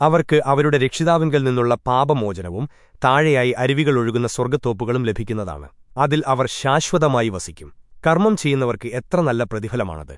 അവർക്ക് അവരുടെ രക്ഷിതാവിങ്കിൽ നിന്നുള്ള പാപമോചനവും താഴെയായി അരുവികളൊഴുകുന്ന സ്വർഗത്തോപ്പുകളും ലഭിക്കുന്നതാണ്. അതിൽ അവർ ശാശ്വതമായി വസിക്കും. കർമ്മം ചെയ്യുന്നവർക്ക് എത്ര നല്ല പ്രതിഫലമാണത്.